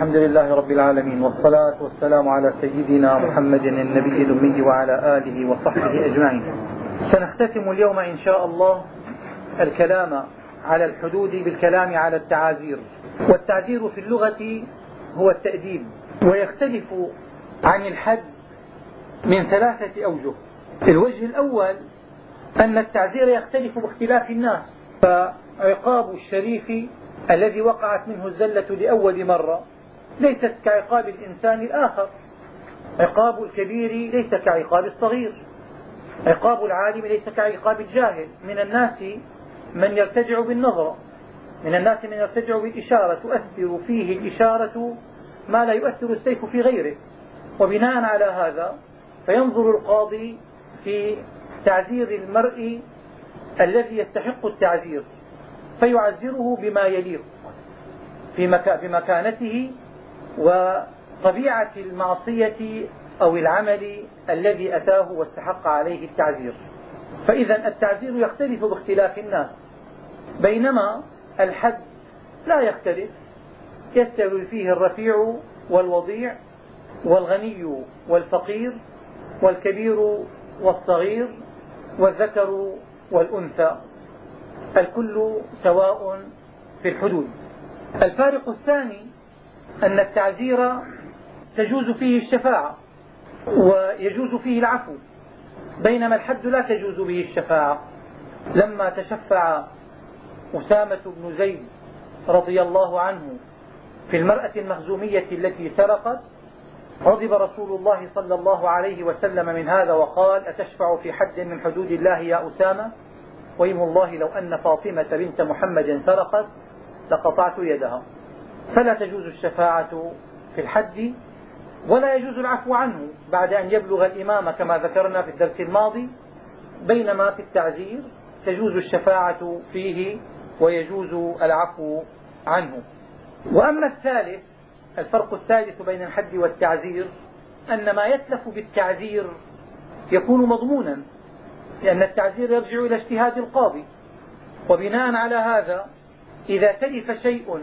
الحمد لله رب العالمين والصلاة والسلام على سيدنا محمد النبي الأمي وعلى آله وصحبه أجمعين. سنختتم اليوم إن شاء الله الكلام على الحدود بالكلام على التعازير. والتعزير في اللغة هو التأديب ويختلف عن الحد من ثلاثة أوجه. الوجه الأول أن التعزير يختلف باختلاف الناس فعقاب الشريف الذي وقعت منه الزلة لأول مرة ليست كعقاب الإنسان الآخر. عقاب الكبير ليس كعقاب الصغير. عقاب العالم ليس كعقاب الجاهل. من الناس من يرتجع بالنظرة من الناس من يرتجع بالإشارة. تؤثر فيه الإشارة ما لا يؤثر السيف في غيره. وبناء على هذا فينظر القاضي في تعزير المرء الذي يستحق التعزير. فيعزره بما يليق. في مكانته وطبيعة المعصية أو العمل الذي أتاه واستحق عليه التعزير. فإذا التعزير يختلف باختلاف الناس. بينما الحد لا يختلف. يستوي فيه الرفيع والوضيع والغني والفقير والكبير والصغير والذكر والأنثى. الكل سواء في الحدود. الفارق الثاني أن التعزير تجوز فيه الشفاعة ويجوز فيه العفو بينما الحد لا تجوز به الشفاعة. لما تشفع أسامة بن زيد رضي الله عنه في المرأة المخزومية التي سرقت غضب رسول الله صلى الله عليه وسلم من هذا وقال أتشفع في حد من حدود الله يا أسامة؟ ويم الله لو أن فاطمة بنت محمد سرقت لقطعت يدها. فلا تجوز الشفاعة في الحد ولا يجوز العفو عنه بعد أن يبلغ الإمام كما ذكرنا في الدرس الماضي. بينما في التعزير تجوز الشفاعة فيه ويجوز العفو عنه. وأما الثالث الفرق الثالث بين الحد والتعزير أن ما يتلف بالتعزير يكون مضمونا لأن التعزير يرجع إلى اجتهاد القاضي. وبناء على هذا إذا تلف شيء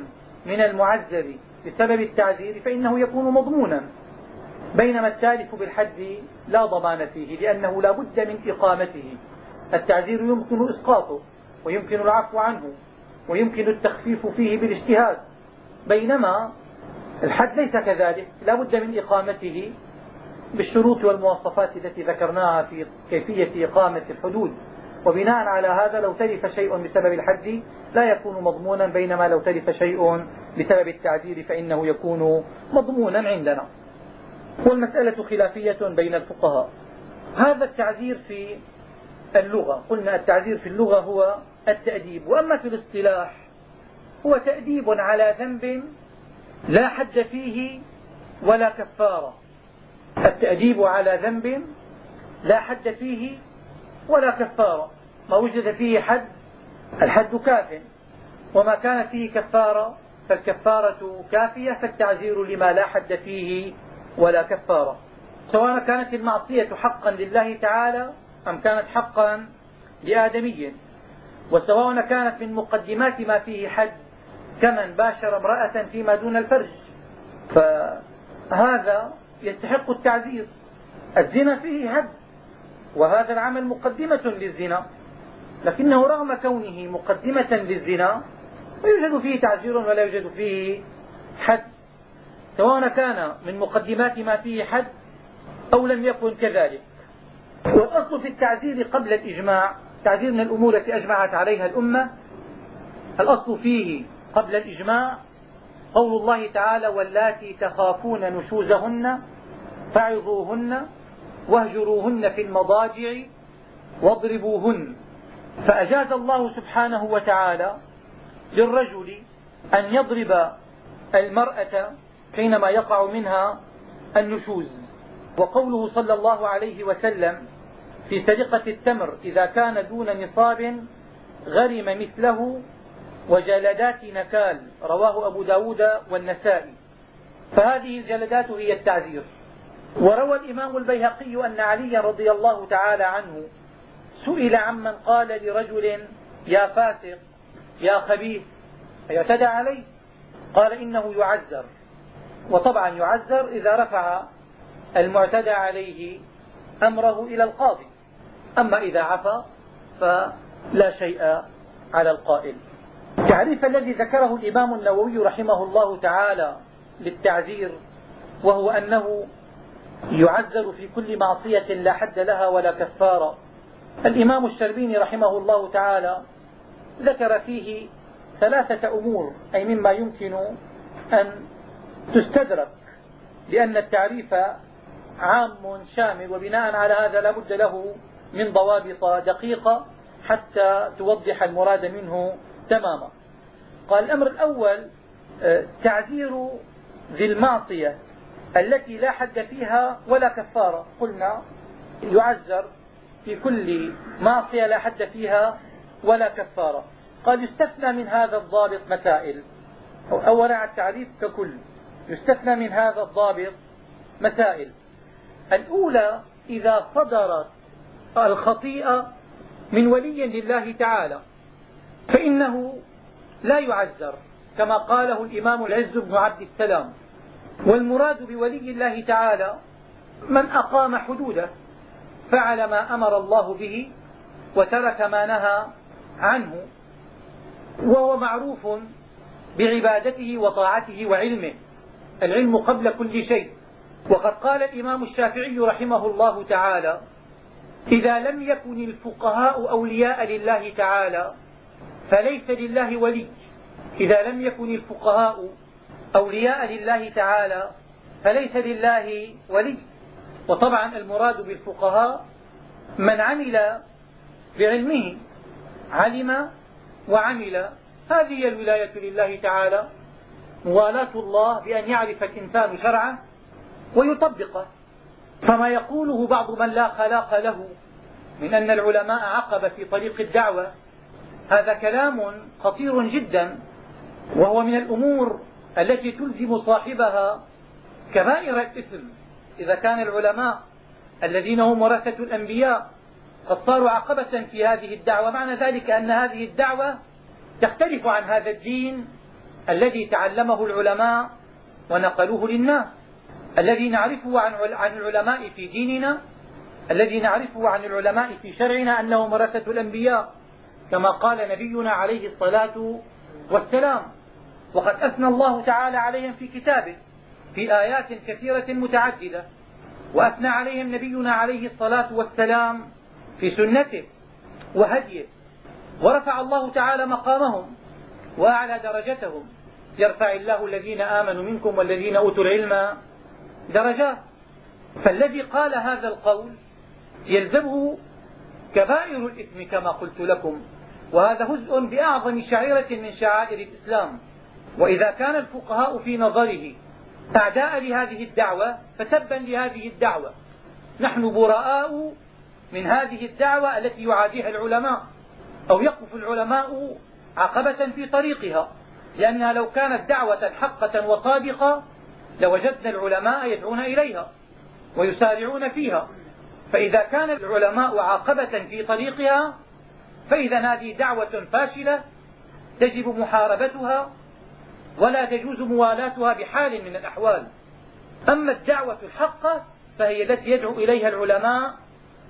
من المعذر بسبب التعزير فإنه يكون مضمونا. بينما التالف بالحد لا ضمان فيه لأنه لا بد من إقامته. التعزير يمكن إسقاطه ويمكن العفو عنه ويمكن التخفيف فيه بالاجتهاد. بينما الحد ليس كذلك لا بد من إقامته بالشروط والمواصفات التي ذكرناها في كيفية إقامة الحدود. وبناء على هذا لو تلف شيء بسبب الحد لا يكون مضمونا بينما لو تلف شيء بسبب التعديل فإنه يكون مضمونا عندنا. والمسألة خلافية بين الفقهاء. هذا التعذير في اللغة قلنا التعذير في اللغة هو التأديب. وأما في الاصطلاح هو تأديب على ذنب لا حد فيه ولا كفارة. التأديب على ذنب لا حد فيه ولا كفارة. ما وجد فيه حد الحد كاف. وما كانت فيه كفارة فالكفارة كافية فالتعزير لما لا حد فيه ولا كفارة. سواء كانت المعصية حقا لله تعالى أم كانت حقا لآدمي. وسواء كانت من مقدمات ما فيه حد كمن باشر امرأة فيما دون الفرج. فهذا يستحق التعزير. الزنا فيه حد. وهذا العمل مقدمة للزنا. لكنه رغم كونه مقدمة للزنا لا يوجد فيه تعزير ولا يوجد فيه حد. سواء كان من مقدمات ما فيه حد أو لم يكن كذلك. والأصل في التعزير قبل الإجماع تعزير من الأمور التي أجمعت عليها الأمة الأصل فيه قبل الإجماع قول الله تعالى واللاتي تخافون نشوزهن فعظوهن واهجروهن في المضاجع واضربوهن. فأجاز الله سبحانه وتعالى للرجل أن يضرب المرأة حينما يقع منها النشوز. وقوله صلى الله عليه وسلم في سرقة التمر إذا كان دون نصاب غرم مثله وجلدات نكال رواه أبو ب داود والنسائي. فهذه الجلدات هي التعذير. وروى الإمام البيهقي أن عليا رضي الله تعالى عنه سئل عمن قال لرجل يا فاسق يا خبيث اعتدى عليه. قال إنه يعذر. وطبعا يعذر إذا رفع المعتدى عليه أمره إلى القاضي. أما إذا عفى فلا شيء على القائل. التعريف الذي ذكره الإمام النووي رحمه الله تعالى للتعذير وهو أنه يعذر في كل معصية لا حد لها ولا كفارة. الإمام الشربيني رحمه الله تعالى ذكر فيه ثلاثة أمور أي مما يمكن أن تستدرك لأن التعريف عام شامل وبناء على هذا لا بد له من ضوابط دقيقة حتى توضح المراد منه تماما. قال الأمر الأول آه، تعذير ذي المعصية التي لا حد فيها ولا كفارة. قلنا يعذر في كل معصية لا حد فيها ولا كفارة. قال يستثنى من هذا الضابط مسائل. أولا التعريف ككل. يستثنى من هذا الضابط مسائل. الأولى إذا صدرت الخطيئة من ولي لله تعالى فإنه لا يعذر كما قاله الإمام العز بن عبد السلام. والمراد بولي الله تعالى من أقام حدوده. فعل ما أمر الله به وترك ما نهى عنه وهو معروف بعبادته وطاعته وعلمه العلم قبل كل شيء. وقد قال الإمام الشافعي رحمه الله تعالى إذا لم يكن الفقهاء أولياء لله تعالى فليس لله ولي. إذا لم يكن الفقهاء أولياء لله تعالى فليس لله ولي. وطبعا المراد بالفقهاء من عمل بعلمه علم وعمل. هذه الولاية لله تعالى موالاة الله بأن يعرف الإنسان شرعه ويطبقه. فما يقوله بعض من لا خلاق له من أن العلماء عقب في طريق الدعوة هذا كلام خطير جدا وهو من الأمور التي تلزم صاحبها كبائر الإثم. إذا كان العلماء الذين هم ورثة الأنبياء قد صاروا عقبة في هذه الدعوة معنى ذلك أن هذه الدعوة تختلف عن هذا الدين الذي تعلمه العلماء ونقلوه للناس. الذي نعرفه عن العلماء في ديننا الذي نعرفه عن العلماء في شرعنا أنهم ورثة الأنبياء كما قال نبينا عليه الصلاة والسلام. وقد أثنى الله تعالى عليهم في كتابه. في آيات كثيرة متعددة وأثنى عليهم نبينا عليه الصلاة والسلام في سنته وهديه ورفع الله تعالى مقامهم وأعلى درجتهم. يرفع الله الذين آمنوا منكم والذين أوتوا العلم درجات. فالذي قال هذا القول يلزمه كبائر الإثم كما قلت لكم وهذا هزء بأعظم شعيرة من شعائر الإسلام. وإذا كان الفقهاء في نظره أعداء لهذه الدعوة فتبا لهذه الدعوة. نحن براء من هذه الدعوة التي يعاديها العلماء أو يقف العلماء عقبة في طريقها. لأنها لو كانت دعوة حقة وصادقة لوجدنا العلماء يدعون إليها ويسارعون فيها. فإذا كان العلماء عاقبة في طريقها فإذا هذه دعوة فاشلة تجب محاربتها ولا تجوز موالاتها بحال من الأحوال. أما الدعوة الحقة فهي التي يدعو إليها العلماء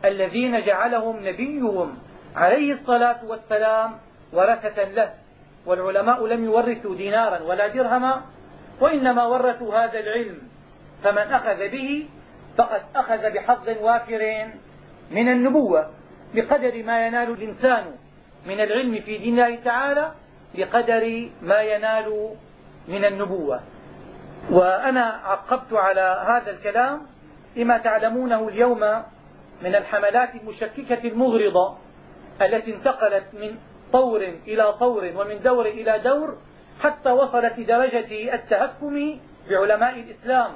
الذين جعلهم نبيهم عليه الصلاة والسلام ورثة له. والعلماء لم يورثوا دينارا ولا درهما وإنما ورثوا هذا العلم. فمن أخذ به فقد أخذ بحظ وافر من النبوة. بقدر ما ينال الإنسان من العلم في دين الله تعالى بقدر ما ينال من النبوة. وأنا عقبت على هذا الكلام لما تعلمونه اليوم من الحملات المشككة المغرضة التي انتقلت من طور إلى طور ومن دور إلى دور حتى وصلت لدرجة التهكم بعلماء الإسلام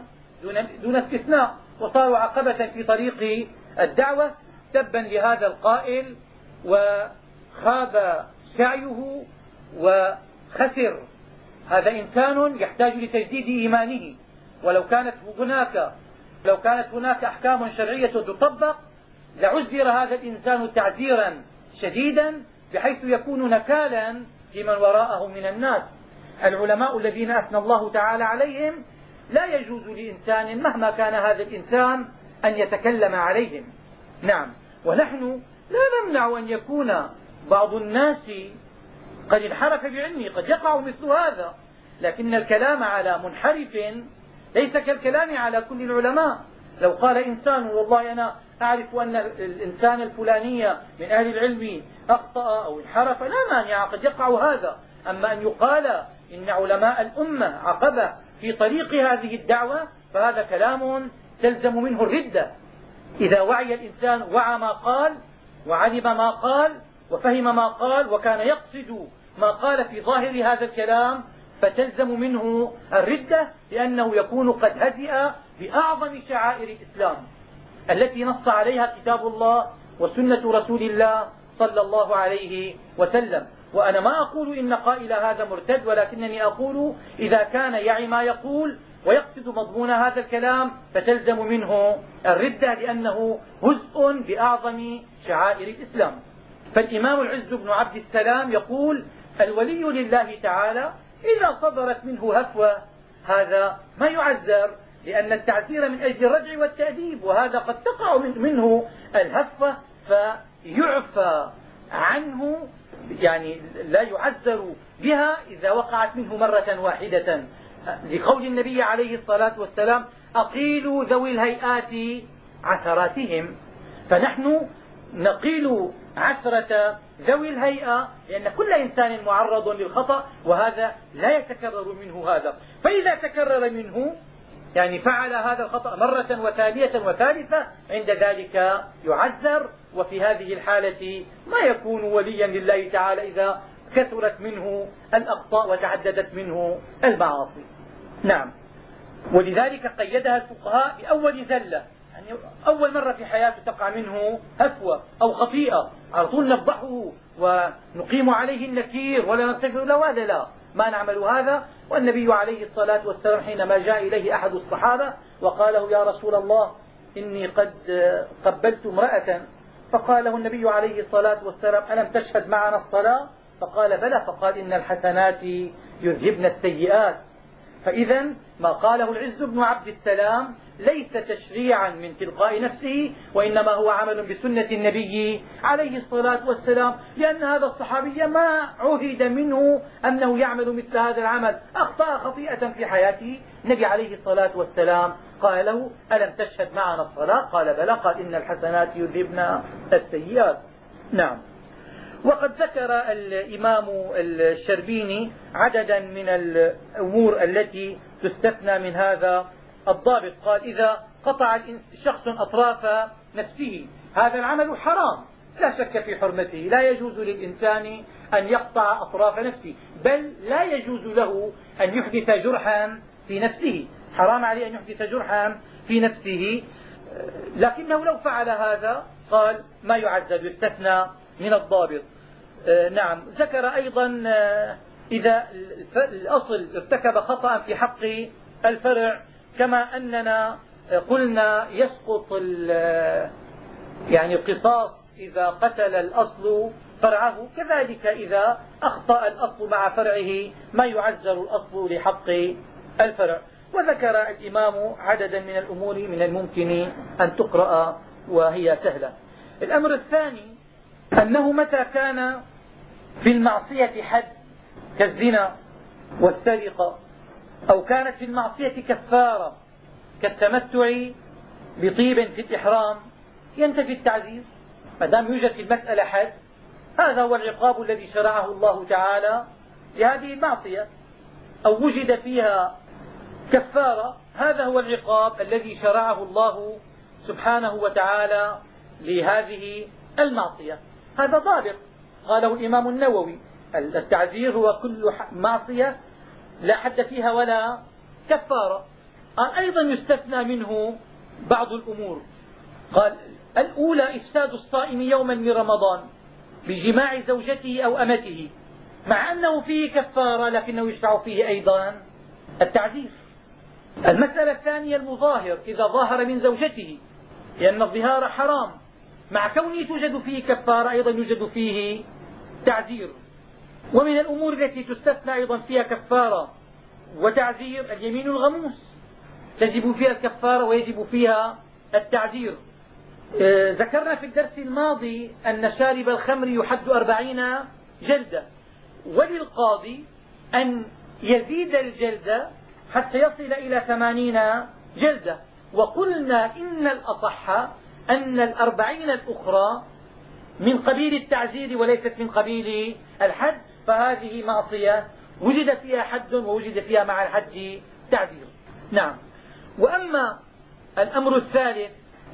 دون استثناء وصاروا عقبة في طريق الدعوة تبا لهذا القائل وخاب سعيه وخسر هذا إنسان يحتاج لتجديد إيمانه. ولو كانت هناك لو كانت هناك أحكام شرعية تطبق لعزر هذا الإنسان تعزيرا شديدا بحيث يكون نكالا لمن وراءه من الناس. العلماء الذين أثنى الله تعالى عليهم لا يجوز لإنسان مهما كان هذا الإنسان أن يتكلم عليهم. نعم. ونحن لا نمنع أن يكون بعض الناس قد انحرف بعلمه قد يقع مثل هذا. لكن الكلام على منحرف ليس كالكلام على كل العلماء. لو قال إنسان والله أنا أعرف أن الإنسان الفلاني من أهل العلم أخطأ أو انحرف لا مانع قد يقع هذا. أما أن يقال إن علماء الأمة عقبة في طريق هذه الدعوة فهذا كلام تلزم منه الردة. إذا وعي الإنسان وعى ما قال وعلم ما قال وفهم ما قال وكان يقصد ما قال في ظاهر هذا الكلام فتلزم منه الردة لأنه يكون قد هزئ بأعظم شعائر الإسلام التي نص عليها كتاب الله وسنة رسول الله صلى الله عليه وسلم. وأنا ما أقول إن قائل هذا مرتد ولكنني أقول إذا كان يعي ما يقول ويقصد مضمون هذا الكلام فتلزم منه الردة لأنه جزء بأعظم شعائر الإسلام. فالإمام العز بن عبد السلام يقول الولي لله تعالى إذا صدرت منه هفوة هذا ما يعذر لأن التعزير من أجل الردع والتأديب وهذا قد تقع منه الهفة فيعفى عنه يعني لا يعذر بها إذا وقعت منه مرة واحدة. لقول النبي عليه الصلاة والسلام أقيلوا ذوي الهيئات عثراتهم. فنحن نقيل عثرة ذوي الهيئة لأن كل إنسان معرض للخطأ وهذا لا يتكرر منه هذا. فإذا تكرر منه يعني فعل هذا الخطأ مرة وثانية وثالثة عند ذلك يعذر. وفي هذه الحالة ما يكون وليا لله تعالى إذا كثرت منه الأخطاء وتعددت منه المعاصي. نعم. ولذلك قيدها الفقهاء بأول زلة. يعني أول مرة في حياته تقع منه هفوة أو خطيئة. على طول نفضحه ونقيم عليه النكير ولا نستغفر له هذا لا. ما نعمل هذا. والنبي عليه الصلاة والسلام حينما جاء إليه أحد الصحابة وقال له يا رسول الله إني قد قبلت امرأة. فقال له النبي عليه الصلاة والسلام ألم تشهد معنا الصلاة؟ فقال بلى. فقال إن الحسنات يذهبن السيئات. فإذا ما قاله العز بن عبد السلام ليس تشريعا من تلقاء نفسه وإنما هو عمل بسنة النبي عليه الصلاة والسلام لأن هذا الصحابي ما عهد منه أنه يعمل مثل هذا العمل. أخطأ خطيئة في حياته. النبي عليه الصلاة والسلام قال له ألم تشهد معنا الصلاة؟ قال بلى. قال إن الحسنات يذهبن السيئات. نعم. وقد ذكر الإمام الشربيني عددا من الأمور التي تستثنى من هذا الضابط. قال إذا قطع شخص أطراف نفسه هذا العمل حرام لا شك في حرمته. لا يجوز للإنسان أن يقطع أطراف نفسه بل لا يجوز له أن يحدث جرحا في نفسه. حرام عليه أن يحدث جرحا في نفسه. لكنه لو فعل هذا قال ما يعزز يستثنى من الضابط. آه، نعم. ذكر أيضا آه، إذا الأصل ارتكب خطأ في حق الفرع كما أننا قلنا يسقط يعني القصاص إذا قتل الأصل فرعه. كذلك إذا أخطأ الأصل مع فرعه ما يعزر الأصل لحق الفرع. وذكر الإمام عددا من الأمور من الممكن أن تقرأ وهي سهلة. الأمر الثاني أنه متى كان في المعصية حد كالزنا والسرقة أو كانت في المعصية كفارة كالتمتع بطيب في الإحرام؟ ينتفي التعزير ما دام يوجد في المسألة حد هذا هو العقاب الذي شرعه الله تعالى لهذه المعصية. أو وجد فيها كفارة هذا هو العقاب الذي شرعه الله سبحانه وتعالى لهذه المعصية. هذا ضابط قاله الإمام النووي التعزير هو كل معصية لا حد فيها ولا كفارة. أيضا يستثنى منه بعض الأمور. قال الأولى إفساد الصائم يوما من رمضان بجماع زوجته أو أمته مع أنه فيه كفارة لكنه يشرع فيه أيضا التعزير. المسألة الثانية المظاهر إذا ظاهر من زوجته لأن الظهار حرام مع كونه توجد فيه كفارة أيضا يوجد فيه تعزير ومن الأمور التي تستثنى أيضا فيها كفارة وتعزير اليمين الغموس. تجب فيها الكفارة ويجب فيها التعذير. آه، ذكرنا في الدرس الماضي أن شارب الخمر يحد أربعين جلدة. وللقاضي أن يزيد الجلد حتى يصل إلى ثمانين جلدة. وقلنا إن الأصح أن الأربعين الأخرى من قبيل التعزير وليست من قبيل الحد فهذه معصية وجد فيها حد ووجد فيها مع الحد تعزير. نعم. وأما الأمر الثالث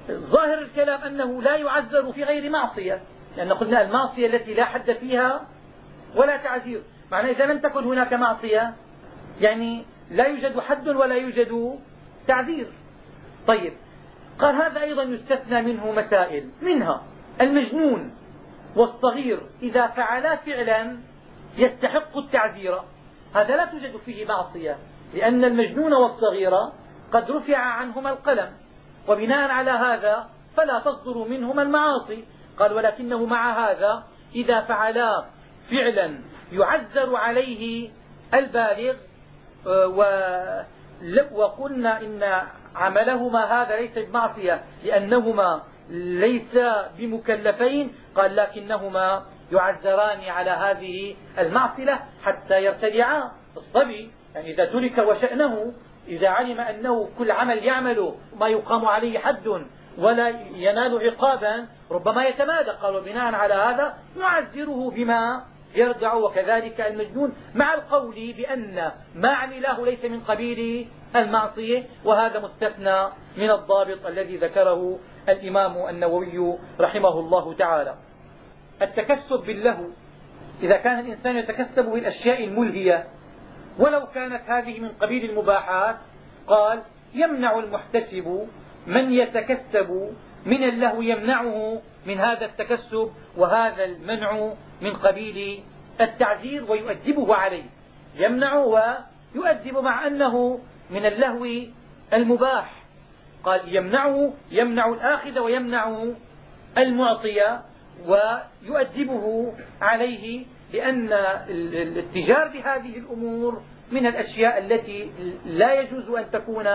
ظاهر الكلام أنه لا يعذر في غير معصية لأن قلنا المعصية التي لا حد فيها ولا تعزير. معنى إذا لم تكن هناك معصية يعني لا يوجد حد ولا يوجد تعذير طيب. قال هذا أيضا يستثنى منه مسائل منها المجنون والصغير إذا فعلا فعلا يستحق التعذير. هذا لا توجد فيه معصية لأن المجنون والصغير قد رفع عنهما القلم وبناء على هذا فلا تصدر منهما المعاصي. قال ولكنه مع هذا إذا فعلا فعلا يعذر عليه البالغ آه، وقلنا إن عملهما هذا ليس بمعصية لأنهما ليس بمكلفين. قال لكنهما يعذران على هذه المعصية حتى يرتدعا. الصبي يعني إذا ترك وشأنه إذا علم أنه كل عمل يعمله ما يقام عليه حد ولا ينال عقابا ربما يتمادى. قال وبناء على هذا نعذره بما يرجع وكذلك المجنون مع القول بأن ما عمله ليس من قبيل المعصية وهذا مستثنى من الضابط الذي ذكره الإمام النووي رحمه الله تعالى. التكسب باللهو إذا كان الإنسان يتكسب بالأشياء الملهية ولو كانت هذه من قبيل المباحات قال يمنع المحتسب من يتكسب من اللهو يمنعه من هذا التكسب وهذا المنع من قبيل التعزير ويؤدبه عليه. يمنع ويؤدب مع أنه من اللهو المباح. قال يمنعه يمنع الآخذ ويمنع المعطي ويؤدبه عليه لأن الاتجار بهذه الأمور من الأشياء التي لا يجوز أن تكون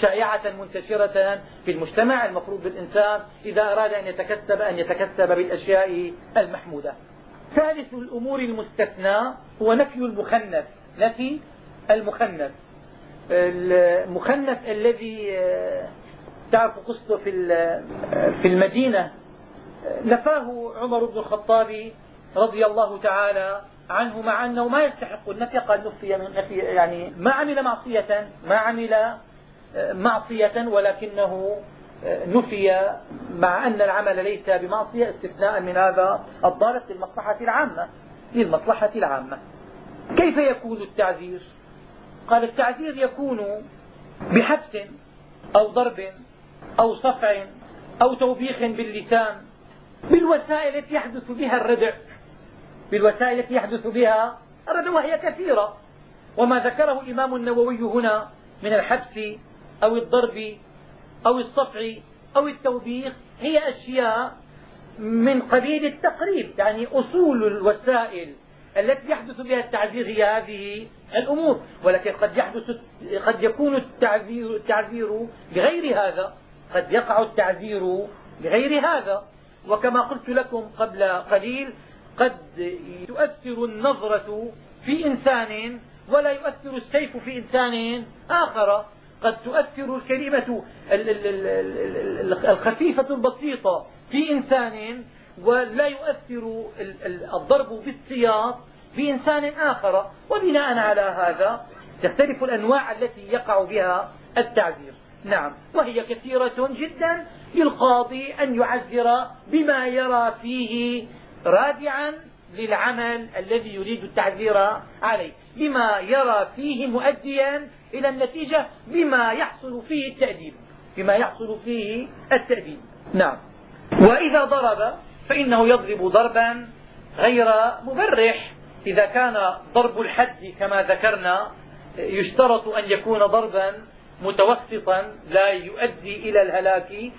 شائعة منتشرة في المجتمع المفروض بالإنسان إذا أراد أن يتكسب أن يتكسب بالأشياء المحمودة. ثالث الأمور المستثنى هو نفي المخنث. نفي المخنث. المخنث الذي آه، تعرف قصته في في المدينة. نفاه عمر بن الخطاب رضي الله تعالى عنه مع أنه ما يستحق النفي قال نفي من نفي يعني ما عمل معصية ما عمل آه، معصية ولكنه آه، نفي مع أن العمل ليس بمعصية استثناء من هذا الضابط للمصلحة العامة للمصلحة العامة. كيف يكون التعذير؟ قال التعذير يكون بحبس أو ضرب أو صفع أو توبيخ باللسان بالوسائل التي يحدث بها الردع. بالوسائل التي يحدث بها الردع وهي كثيرة. وما ذكره الإمام النووي هنا من الحبس أو الضرب أو الصفع أو التوبيخ هي أشياء من قبيل التقريب. يعني أصول الوسائل التي يحدث بها التعذير هي هذه الأمور. ولكن قد يحدث قد يكون التعذير, التعذير بغير هذا. قد يقع التعذير بغير هذا. وكما قلت لكم قبل قليل قد تؤثر النظرة في إنسان ولا يؤثر السيف في إنسان آخر. قد تؤثر الكلمة الخفيفة البسيطة في إنسان ولا يؤثر الضرب بالسياط في إنسان آخر. وبناء على هذا تختلف الأنواع التي يقع بها التعذير نعم. وهي كثيرة جدا للقاضي أن يعذر بما يرى فيه رادعا للعمل الذي يريد التعذير عليه. بما يرى فيه مؤديا إلى النتيجة بما يحصل فيه التأديب. بما يحصل فيه التأديب. نعم. وإذا ضرب فإنه يضرب ضربا غير مبرح. إذا كان ضرب الحد كما ذكرنا يشترط أن يكون ضربا متوسطا لا يؤدي إلى الهلاك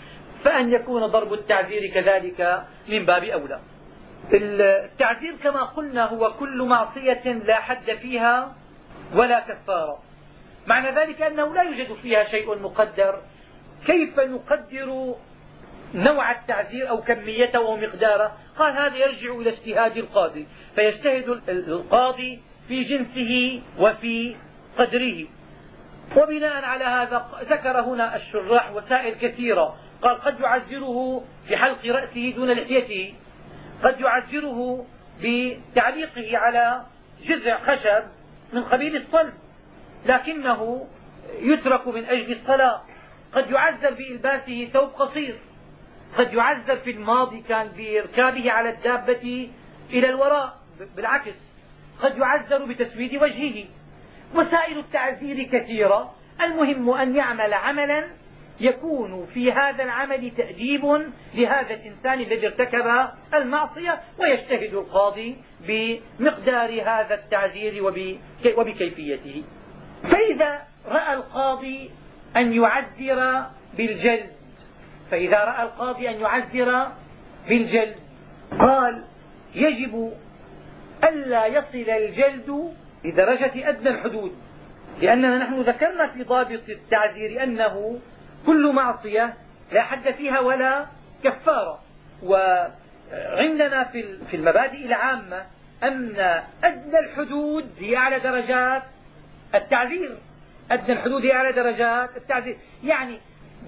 فأن يكون ضرب التعذير كذلك من باب أولى. التعذير كما قلنا هو كل معصية لا حد فيها ولا كفارة. معنى ذلك أنه لا يوجد فيها شيء مقدر. كيف نقدر نوع التعزير أو كميته أو مقداره؟ قال هذا يرجع إلى اجتهاد القاضي فيجتهد القاضي في جنسه وفي قدره. وبناء على هذا ذكر هنا الشراح وسائل كثيرة. قال قد يعزره بحلق رأسه دون لحيته. قد يعزره بتعليقه على جذع خشب من قبيل الصلب لكنه يترك من أجل الصلاة قد يعذر بإلباسه ثوب قصير. قد يعذر في الماضي كان بإركابه على الدابة إلى الوراء بالعكس. قد يعذر بتسويد وجهه. وسائل التعذير كثيرة. المهم أن يعمل عملا يكون في هذا العمل تأديب لهذا الإنسان الذي ارتكب المعصية ويجتهد القاضي بمقدار هذا التعذير وبكيفيته. فإذا رأى القاضي أن يعذر بالجلد فإذا رأى القاضي أن يعذر بالجلد قال يجب ألا يصل الجلد لدرجة أدنى الحدود لأننا نحن ذكرنا في ضابط التعذير أنه كل معصية لا حد فيها ولا كفارة. وعندنا في المبادئ العامة أن أدنى الحدود هي أعلى درجات التعذير. أدنى الحدود هي أعلى درجات التعذير. يعني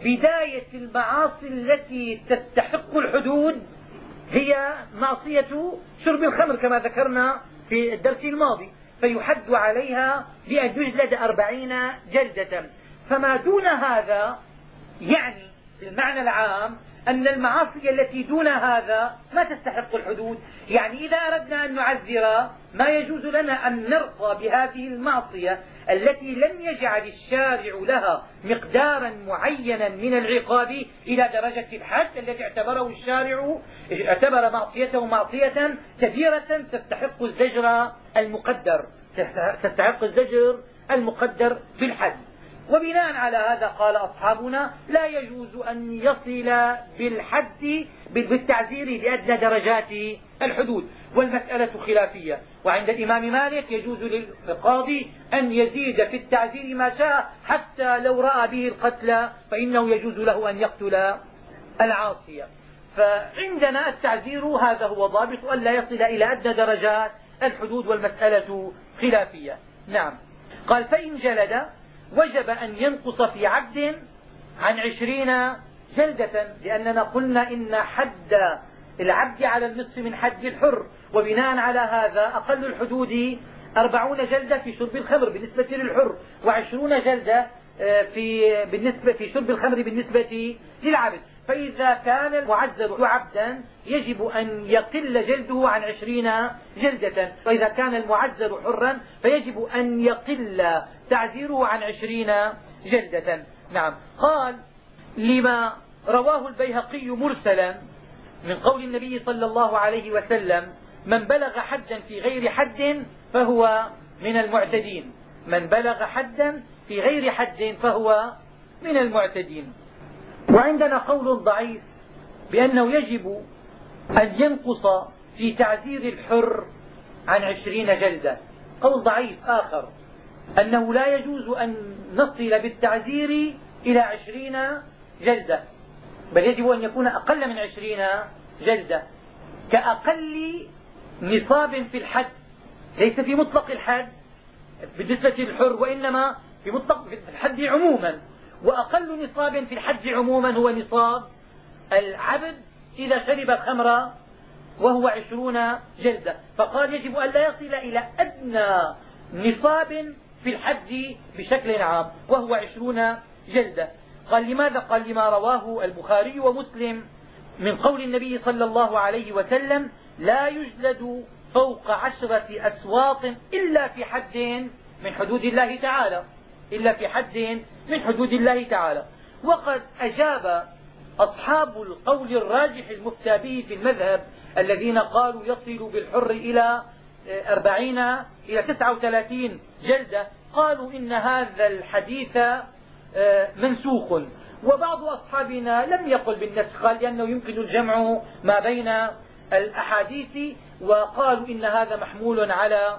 بداية المعاصي التي تستحق الحدود هي معصية شرب الخمر كما ذكرنا في الدرس الماضي. فيحد عليها بأن يجلد أربعين جلدة. فما دون هذا يعني في المعنى العام أن المعاصي التي دون هذا ما تستحق الحدود. يعني إذا أردنا أن نعذر ما يجوز لنا أن نرقى بهذه المعصية التي لم يجعل الشارع لها مقدارا معينا من العقاب إلى درجة الحد الذي اعتبره الشارع اعتبر معصيته معصية كبيرة تستحق الزجر المقدر تستحق الزجر المقدر في الحد. وبناء على هذا قال أصحابنا لا يجوز أن يصل بالحد بالتعزير بأدنى درجات الحدود. والمسألة خلافية. وعند الإمام مالك يجوز للقاضي أن يزيد في التعزير ما شاء حتى لو رأى به القتل فإنه يجوز له أن يقتل العاصية. فعندنا التعزير هذا هو ضابط أن لا يصل إلى أدنى درجات الحدود والمسألة خلافية. نعم. قال فإن جلد وجب أن ينقص في عبد عن عشرين جلدة لأننا قلنا إن حد العبد على النصف من حد الحر وبناء على هذا أقل الحدود أربعون جلدة في شرب الخمر بالنسبة للحر وعشرون جلدة آه، في بالنسبة في شرب الخمر بالنسبة للعبد. فإذا كان المعذر عبدا يجب أن يقل جلده عن عشرين جلدة. وإذا كان المعذر حرا فيجب أن يقل تعذيره عن عشرين جلدة. نعم. قال لما رواه البيهقي مرسلا من قول النبي صلى الله عليه وسلم من بلغ حدا في غير حد فهو من المعتدين. من بلغ حدا في غير حد فهو من المعتدين. وعندنا قول ضعيف بأنه يجب أن ينقص في تعزير الحر عن عشرين جلدة. قول ضعيف آخر أنه لا يجوز أن نصل بالتعزير إلى عشرين جلدة بل يجب أن يكون أقل من عشرين جلدة كأقل نصاب في الحد ليس في مطلق الحد بالنسبة للحر وإنما في مطلق الحد عموما. وأقل نصاب في الحج عموما هو نصاب العبد إذا شرب الخمر وهو عشرون جلدة. فقال يجب أن لا يصل إلى أدنى نصاب في الحج بشكل عام وهو عشرون جلدة. قال لماذا؟ قال لما رواه البخاري ومسلم من قول النبي صلى الله عليه وسلم لا يجلد فوق عشرة أسواط إلا في حد من حدود الله تعالى. إلا في حد من حدود الله تعالى. وقد أجاب أصحاب القول الراجح المفتى به في المذهب الذين قالوا يصل بالحر إلى أربعين إلى تسعة وثلاثين جلدة قالوا إن هذا الحديث آه، منسوخ. وبعض أصحابنا لم يقل بالنسخ لأنه يمكن الجمع ما بين الأحاديث وقالوا إن هذا محمول على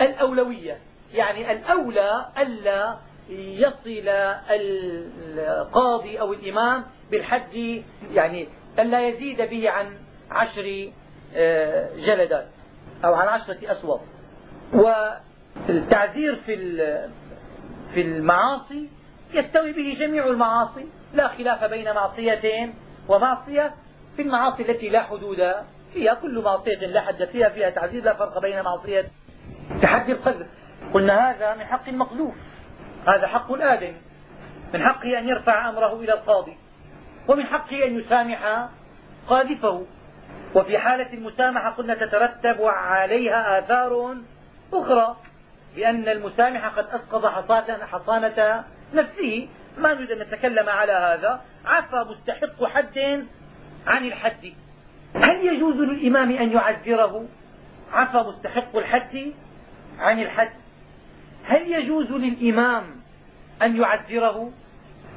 الأولوية. يعني الأولى ألا يصل القاضي أو الإمام بالحد يعني أن لا يزيد به عن عشر آه، جلدات أو عن عشرة أسوط والتعزير في في المعاصي يستوي به جميع المعاصي لا خلاف بين معصيتين ومعصية في المعاصي التي لا حدود فيها كل معصية لا حد فيها فيها تعزير لا فرق بين معصية كحد القذف. قلنا هذا من حق المقذوف هذا حق الآدم. من حقه أن يرفع أمره إلى القاضي. ومن حقه أن يسامح قاذفه. وفي حالة المسامحة قلنا تترتب عليها آثار أخرى. لأن المسامح قد أسقط حصانة نفسه. ما نريد أن نتكلم على هذا. عفى مستحق حد عن الحد. هل يجوز للإمام أن يعذره؟ عفى مستحق الحد عن الحد. هل يجوز للإمام أن يعذره؟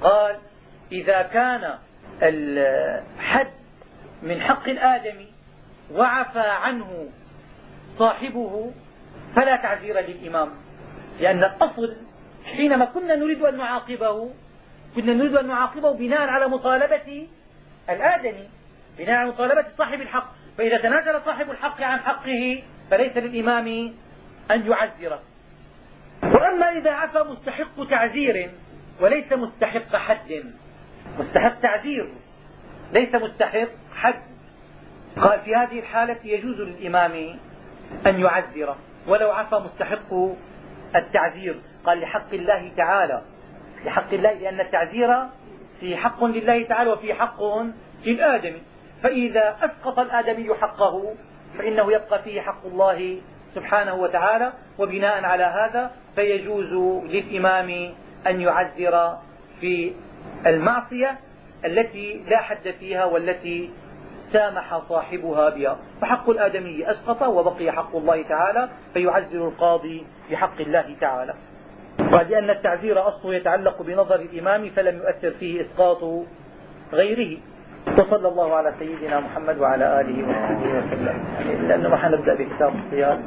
قال إذا كان الحد من حق الآدم وعفى عنه صاحبه فلا تعذير للإمام لأن الأصل حينما كنا نريد أن نعاقبه كنا نريد أن نعاقبه بناء على مطالبة الآدمي بناء على مطالبة صاحب الحق. فإذا تنازل صاحب الحق عن حقه فليس للإمام أن يعذره. وأما إذا عفى مستحق تعزير وليس مستحق حد. مستحق تعزير ليس مستحق حد. قال في هذه الحالة يجوز للإمام أن يعذر ولو عفى مستحق التعذير. قال لحق الله تعالى لحق الله لأن التعذير فيه حق لله تعالى وفيه حق للآدمي. فإذا أسقط الآدمي حقه فإنه يبقى فيه حق الله سبحانه وتعالى وبناء على هذا فيجوز للإمام أن يعذر في المعصية التي لا حد فيها والتي سامح صاحبها بها. فحق الآدمي أسقط وبقي حق الله تعالى فيعذر القاضي بحق الله تعالى. قال لأن التعذير أصله يتعلق بنظر الإمام فلم يؤثر فيه إسقاط غيره. وصلى الله على سيدنا محمد وعلى آله وصحبه وسلم. لأنه ما حنبدأ بكتاب الصيام.